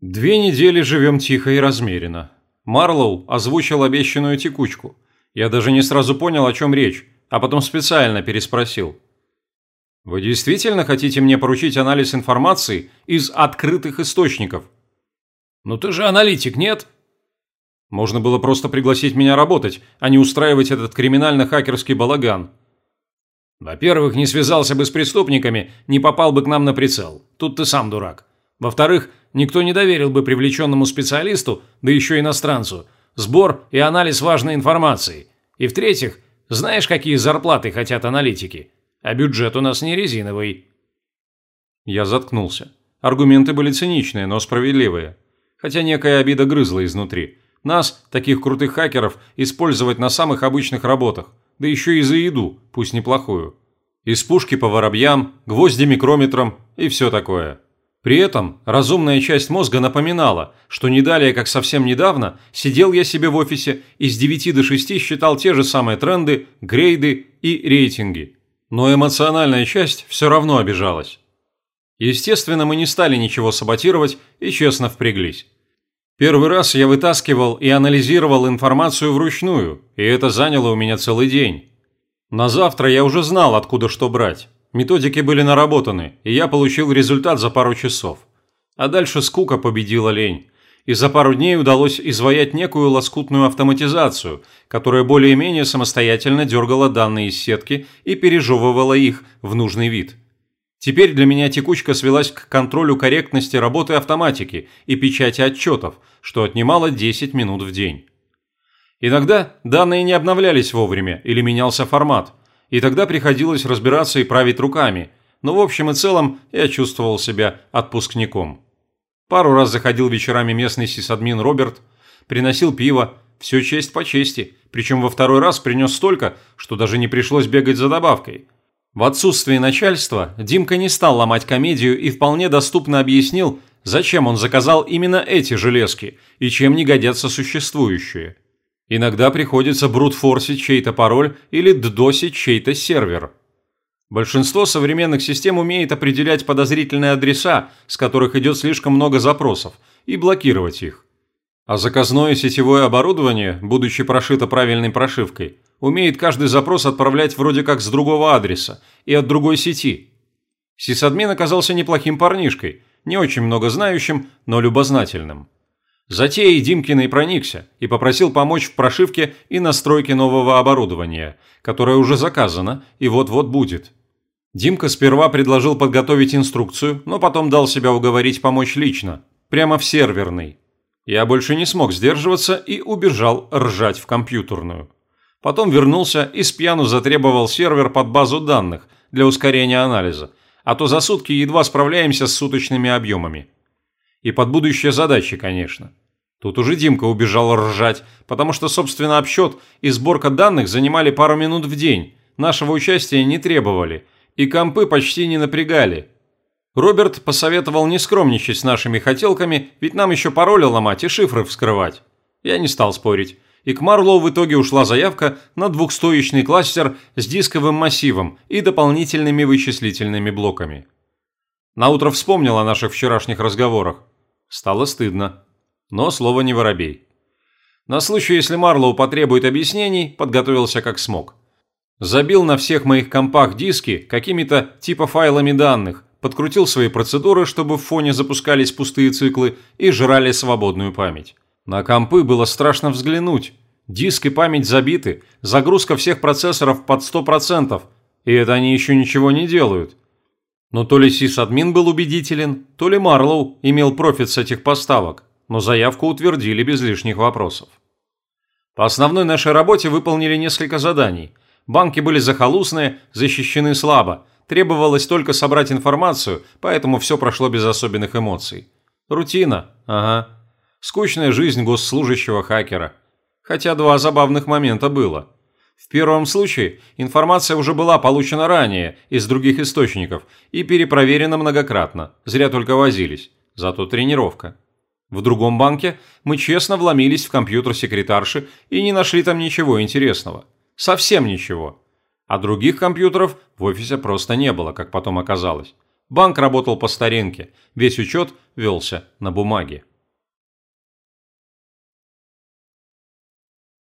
Две недели живем тихо и размеренно. Марлоу озвучил обещанную текучку. Я даже не сразу понял, о чем речь, а потом специально переспросил. «Вы действительно хотите мне поручить анализ информации из открытых источников?» «Ну ты же аналитик, нет?» Можно было просто пригласить меня работать, а не устраивать этот криминально-хакерский балаган. Во-первых, не связался бы с преступниками, не попал бы к нам на прицел. Тут ты сам дурак. Во-вторых, никто не доверил бы привлеченному специалисту, да еще иностранцу, сбор и анализ важной информации. И в-третьих, знаешь, какие зарплаты хотят аналитики? А бюджет у нас не резиновый. Я заткнулся. Аргументы были циничные, но справедливые. Хотя некая обида грызла изнутри. Нас, таких крутых хакеров, использовать на самых обычных работах, да еще и за еду, пусть неплохую. Из пушки по воробьям, гвозди микрометром и все такое. При этом разумная часть мозга напоминала, что не далее, как совсем недавно, сидел я себе в офисе и с 9 до 6 считал те же самые тренды, грейды и рейтинги. Но эмоциональная часть все равно обижалась. Естественно, мы не стали ничего саботировать и честно впряглись. Первый раз я вытаскивал и анализировал информацию вручную, и это заняло у меня целый день. На завтра я уже знал, откуда что брать. Методики были наработаны, и я получил результат за пару часов. А дальше скука победила лень. И за пару дней удалось изваять некую лоскутную автоматизацию, которая более-менее самостоятельно дергала данные из сетки и пережевывала их в нужный вид – Теперь для меня текучка свелась к контролю корректности работы автоматики и печати отчетов, что отнимало 10 минут в день. Иногда данные не обновлялись вовремя или менялся формат, и тогда приходилось разбираться и править руками, но в общем и целом я чувствовал себя отпускником. Пару раз заходил вечерами местный сисадмин Роберт, приносил пиво, все честь по чести, причем во второй раз принес столько, что даже не пришлось бегать за добавкой – в отсутствие начальства Димка не стал ломать комедию и вполне доступно объяснил, зачем он заказал именно эти железки и чем не годятся существующие. Иногда приходится брутфорсить чей-то пароль или ддосить чей-то сервер. Большинство современных систем умеет определять подозрительные адреса, с которых идет слишком много запросов, и блокировать их. А заказное сетевое оборудование, будучи прошито правильной прошивкой, умеет каждый запрос отправлять вроде как с другого адреса и от другой сети. Сисадмин оказался неплохим парнишкой, не очень много знающим, но любознательным. Затеей Димкиной проникся и попросил помочь в прошивке и настройке нового оборудования, которое уже заказано и вот-вот будет. Димка сперва предложил подготовить инструкцию, но потом дал себя уговорить помочь лично, прямо в серверный. Я больше не смог сдерживаться и убежал ржать в компьютерную. Потом вернулся и с пьяну затребовал сервер под базу данных для ускорения анализа, а то за сутки едва справляемся с суточными объемами. И под будущие задачи, конечно. Тут уже Димка убежал ржать, потому что, собственно, обсчет и сборка данных занимали пару минут в день, нашего участия не требовали, и компы почти не напрягали. Роберт посоветовал не скромничать с нашими хотелками, ведь нам еще пароли ломать и шифры вскрывать. Я не стал спорить и к Марлоу в итоге ушла заявка на двухстоечный кластер с дисковым массивом и дополнительными вычислительными блоками. Наутро вспомнил о наших вчерашних разговорах. Стало стыдно. Но слово не воробей. На случай, если Марлоу потребует объяснений, подготовился как смог. Забил на всех моих компах диски какими-то типа файлами данных, подкрутил свои процедуры, чтобы в фоне запускались пустые циклы и жрали свободную память. На компы было страшно взглянуть. Диск и память забиты, загрузка всех процессоров под 100%, и это они еще ничего не делают. Но то ли сисадмин был убедителен, то ли Марлоу имел профит с этих поставок, но заявку утвердили без лишних вопросов. По основной нашей работе выполнили несколько заданий. Банки были захолустные, защищены слабо. Требовалось только собрать информацию, поэтому все прошло без особенных эмоций. Рутина, ага. Скучная жизнь госслужащего хакера. Хотя два забавных момента было. В первом случае информация уже была получена ранее из других источников и перепроверена многократно, зря только возились, зато тренировка. В другом банке мы честно вломились в компьютер секретарши и не нашли там ничего интересного. Совсем ничего. А других компьютеров в офисе просто не было, как потом оказалось. Банк работал по старинке, весь учет велся на бумаге.